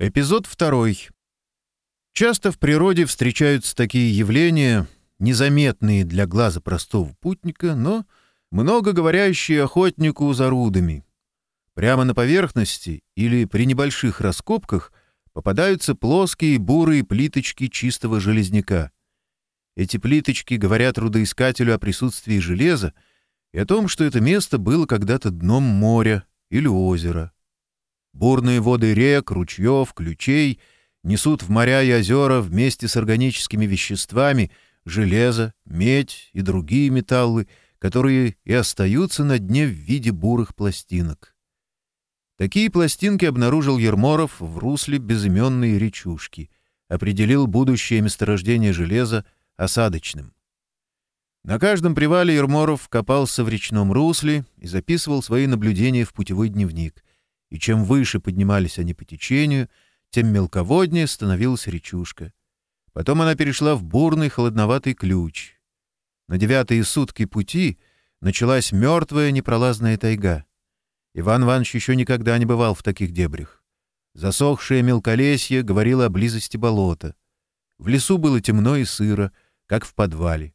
Эпизод второй. Часто в природе встречаются такие явления, незаметные для глаза простого путника, но много говорящие охотнику за рудами. Прямо на поверхности или при небольших раскопках попадаются плоские бурые плиточки чистого железняка. Эти плиточки говорят рудоискателю о присутствии железа и о том, что это место было когда-то дном моря или озера. Бурные воды рек, ручьев, ключей несут в моря и озера вместе с органическими веществами железо, медь и другие металлы, которые и остаются на дне в виде бурых пластинок. Такие пластинки обнаружил Ерморов в русле безыменной речушки, определил будущее месторождение железа осадочным. На каждом привале Ерморов копался в речном русле и записывал свои наблюдения в путевой дневник — и чем выше поднимались они по течению, тем мелководнее становилась речушка. Потом она перешла в бурный холодноватый ключ. На девятые сутки пути началась мертвая непролазная тайга. Иван Иванович еще никогда не бывал в таких дебрях. Засохшее мелколесье говорило о близости болота. В лесу было темно и сыро, как в подвале.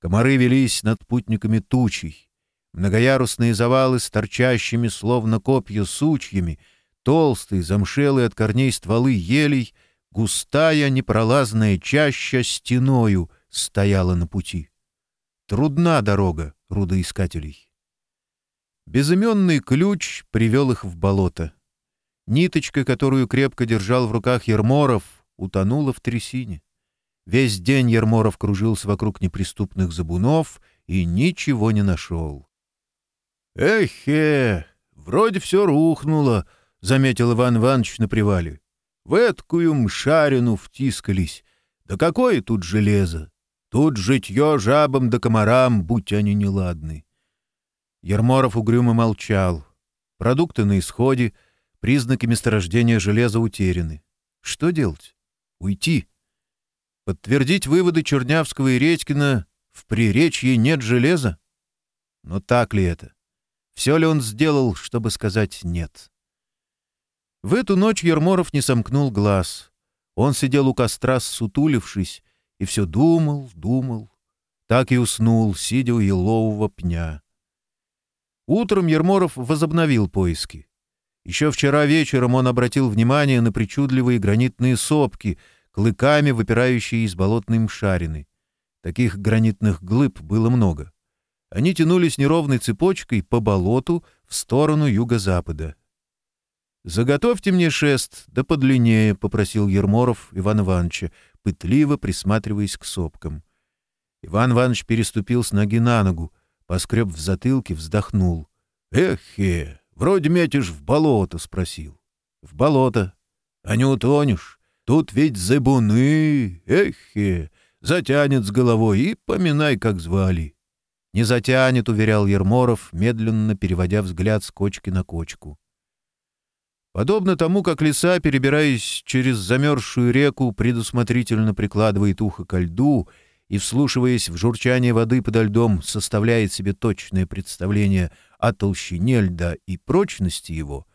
Комары велись над путниками тучей. Многоярусные завалы с торчащими, словно копья, сучьями, толстые, замшелые от корней стволы елей, густая, непролазная чаща стеною стояла на пути. Трудна дорога рудоискателей. Безыменный ключ привел их в болото. Ниточка, которую крепко держал в руках Ерморов, утонула в трясине. Весь день Ерморов кружился вокруг неприступных забунов и ничего не нашел. «Эхе! Вроде все рухнуло», — заметил Иван Иванович на привале. «В эткую шарину втискались. Да какое тут железо! Тут житье жабам да комарам, будь они неладны». Ерморов угрюмо молчал. Продукты на исходе, признаки месторождения железа утеряны. Что делать? Уйти. Подтвердить выводы Чернявского и Редькина «в приречье нет железа»? Но так ли это? Все ли он сделал, чтобы сказать «нет»? В эту ночь Ерморов не сомкнул глаз. Он сидел у костра, сутулившись, и все думал, думал. Так и уснул, сидя у елового пня. Утром Ерморов возобновил поиски. Еще вчера вечером он обратил внимание на причудливые гранитные сопки, клыками выпирающие из болотной мшарины. Таких гранитных глыб было много. Они тянулись неровной цепочкой по болоту в сторону юго-запада. «Заготовьте мне шест, да подлиннее», — попросил Ерморов Иван Ивановича, пытливо присматриваясь к сопкам. Иван Иванович переступил с ноги на ногу, поскреб в затылке, вздохнул. «Эхе, вроде метишь в болото», — спросил. «В болото. А не утонешь. Тут ведь зыбуны, эхе, затянет с головой и поминай, как звали». «Не затянет», — уверял Ерморов, медленно переводя взгляд с кочки на кочку. Подобно тому, как лиса, перебираясь через замерзшую реку, предусмотрительно прикладывает ухо ко льду и, вслушиваясь в журчание воды подо льдом, составляет себе точное представление о толщине льда и прочности его,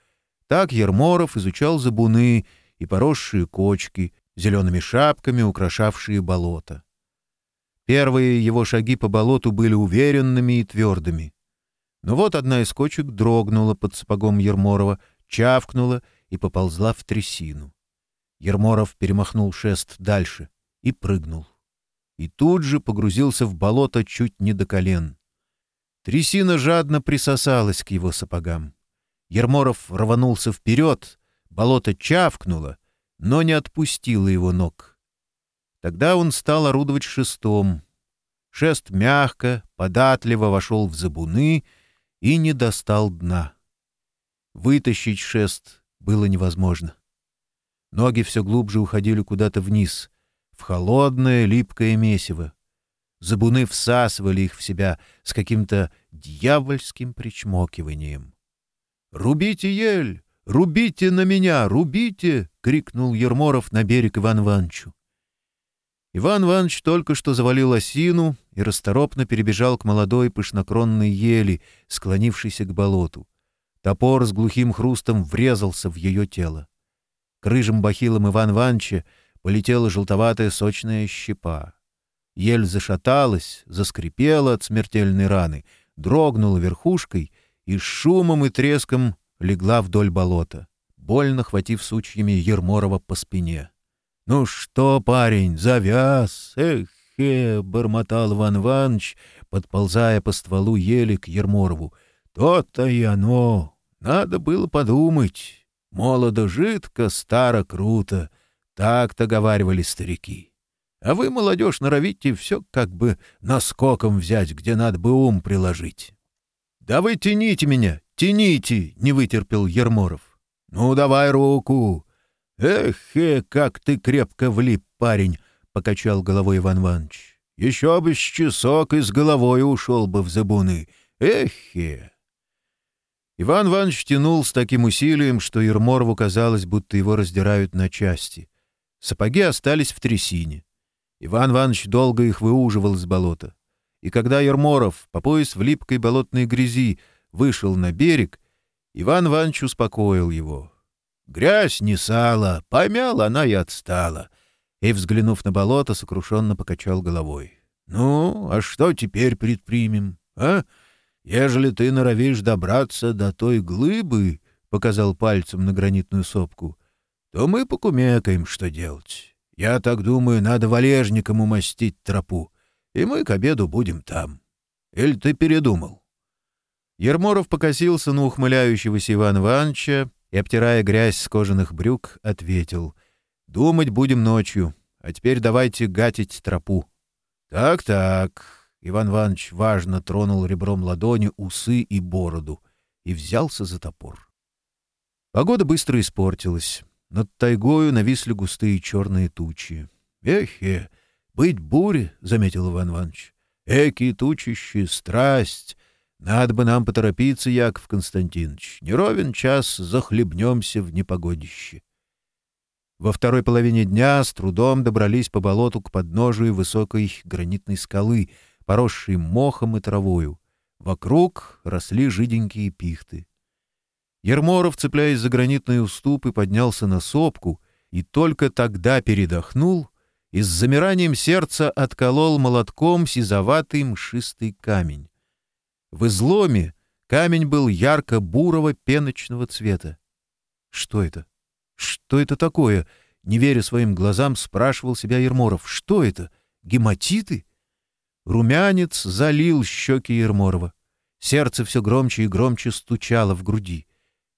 так Ерморов изучал забуны и поросшие кочки, зелеными шапками украшавшие болото. Первые его шаги по болоту были уверенными и твердыми. Но вот одна из кочек дрогнула под сапогом Ерморова, чавкнула и поползла в трясину. Ерморов перемахнул шест дальше и прыгнул. И тут же погрузился в болото чуть не до колен. Трясина жадно присосалась к его сапогам. Ерморов рванулся вперед, болото чавкнуло, но не отпустило его ног. Тогда он стал орудовать шестом. Шест мягко, податливо вошел в забуны и не достал дна. Вытащить шест было невозможно. Ноги все глубже уходили куда-то вниз, в холодное липкое месиво. Забуны всасывали их в себя с каким-то дьявольским причмокиванием. «Рубите ель! Рубите на меня! Рубите!» — крикнул Ерморов на берег Иван Ивановичу. Иван Иванович только что завалил осину и расторопно перебежал к молодой пышнокронной ели, склонившейся к болоту. Топор с глухим хрустом врезался в ее тело. К рыжим бахилам Иван Ивановича полетела желтоватая сочная щепа. Ель зашаталась, заскрипела от смертельной раны, дрогнула верхушкой и с шумом и треском легла вдоль болота, больно хватив сучьями Ерморова по спине. — «Ну что, парень, завяз! Эх, э!» — бормотал Ван Ваныч, подползая по стволу ели к Ерморову. «То-то и оно! Надо было подумать! Молодо жидко, старо круто!» Так-то говаривали старики. А вы, молодежь, норовите все как бы наскоком взять, где надо бы ум приложить. — Да вы тяните меня, тяните! — не вытерпел Ерморов. — Ну, давай руку! Э, как ты крепко влип, парень!» — покачал головой Иван Иванович. «Еще бы с часок и с головой ушел бы в забуны! Эхе!» э!» Иван Иванович тянул с таким усилием, что Ерморову казалось, будто его раздирают на части. Сапоги остались в трясине. Иван Иванович долго их выуживал из болота. И когда Ерморов по пояс в липкой болотной грязи вышел на берег, Иван Иванович успокоил его — Грязь не сала, помяла она и отстала. И, взглянув на болото, сокрушенно покачал головой. «Ну, а что теперь предпримем, а? Ежели ты норовишь добраться до той глыбы, — показал пальцем на гранитную сопку, — то мы покумекаем, что делать. Я так думаю, надо валежником умастить тропу, и мы к обеду будем там. Или ты передумал?» Ерморов покосился на ухмыляющегося Ивана Ивановича, и, обтирая грязь с кожаных брюк, ответил. «Думать будем ночью, а теперь давайте гатить тропу». «Так-так», — Иван Иванович важно тронул ребром ладони усы и бороду и взялся за топор. Погода быстро испортилась. Над тайгою нависли густые черные тучи. «Эхе! Быть буре!» — заметил Иван Иванович. «Эки тучищи, страсть! Надо бы нам поторопиться, Яков Константинович. Не ровен час захлебнемся в непогодище. Во второй половине дня с трудом добрались по болоту к подножию высокой гранитной скалы, поросшей мохом и травою. Вокруг росли жиденькие пихты. Ерморов, цепляясь за гранитные уступы, поднялся на сопку и только тогда передохнул и с замиранием сердца отколол молотком сизоватый мшистый камень. В изломе камень был ярко-бурого пеночного цвета. «Что это? Что это такое?» — не веря своим глазам, спрашивал себя Ерморов. «Что это? Гематиты?» Румянец залил щеки Ерморова. Сердце все громче и громче стучало в груди.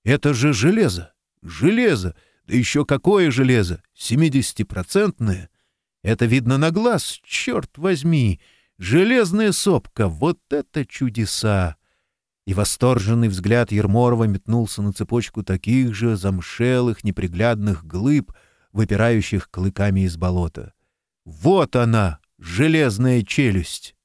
«Это же железо! Железо! Да еще какое железо! Семидесятипроцентное! Это видно на глаз, черт возьми!» Железная сопка! Вот это чудеса!» И восторженный взгляд Ерморова метнулся на цепочку таких же замшелых, неприглядных глыб, выпирающих клыками из болота. «Вот она, железная челюсть!»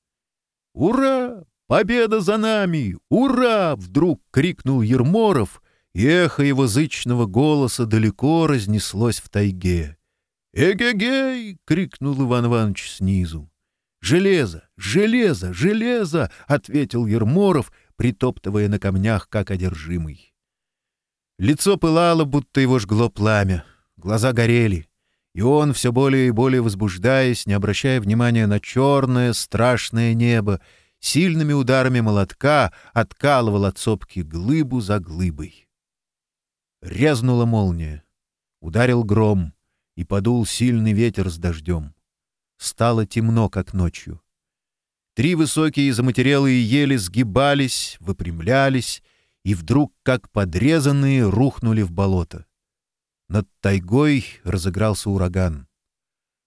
«Ура! Победа за нами! Ура!» — вдруг крикнул Ерморов, и эхо его зычного голоса далеко разнеслось в тайге. «Эгегей!» — крикнул Иван Иванович снизу. «Железо! Железо! Железо!» — ответил Ерморов, притоптывая на камнях, как одержимый. Лицо пылало, будто его жгло пламя. Глаза горели. И он, все более и более возбуждаясь, не обращая внимания на черное страшное небо, сильными ударами молотка откалывал от сопки глыбу за глыбой. Резнула молния. Ударил гром, и подул сильный ветер с дождем. Стало темно, как ночью. Три высокие заматерелые ели сгибались, выпрямлялись, и вдруг, как подрезанные, рухнули в болото. Над тайгой разыгрался ураган.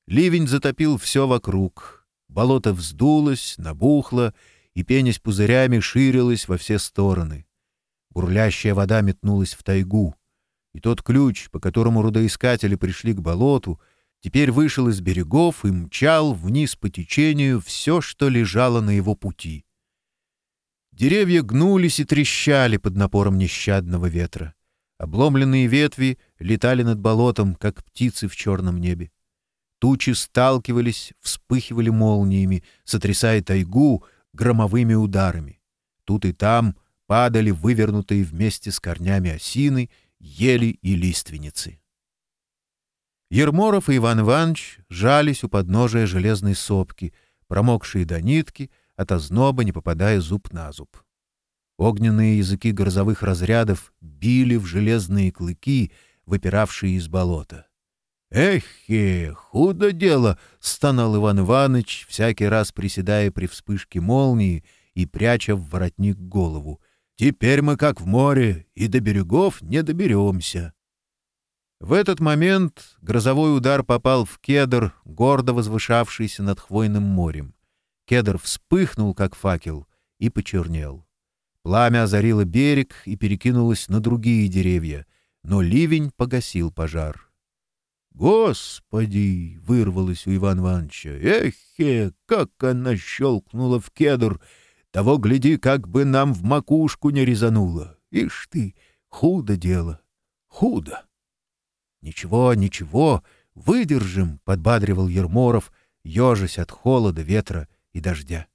Ливень затопил все вокруг. Болото вздулось, набухло, и, пенясь пузырями, ширилось во все стороны. Бурлящая вода метнулась в тайгу. И тот ключ, по которому рудоискатели пришли к болоту — теперь вышел из берегов и мчал вниз по течению все, что лежало на его пути. Деревья гнулись и трещали под напором нещадного ветра. Обломленные ветви летали над болотом, как птицы в черном небе. Тучи сталкивались, вспыхивали молниями, сотрясая тайгу громовыми ударами. Тут и там падали вывернутые вместе с корнями осины, ели и лиственницы. Ерморов и Иван Иванович жались у подножия железной сопки, промокшие до нитки, от озноба не попадая зуб на зуб. Огненные языки грозовых разрядов били в железные клыки, выпиравшие из болота. «Эхе, худо дело!» — стонал Иван Иваныч, всякий раз приседая при вспышке молнии и пряча в воротник голову. «Теперь мы как в море, и до берегов не доберемся». В этот момент грозовой удар попал в кедр, гордо возвышавшийся над хвойным морем. Кедр вспыхнул, как факел, и почернел. Пламя озарило берег и перекинулось на другие деревья, но ливень погасил пожар. «Господи!» — вырвалось у Ивана Ивановича. «Эхе! Как она щелкнула в кедр! Того, гляди, как бы нам в макушку не резануло! «Ничего, ничего, выдержим!» — подбадривал Ерморов, ежась от холода, ветра и дождя.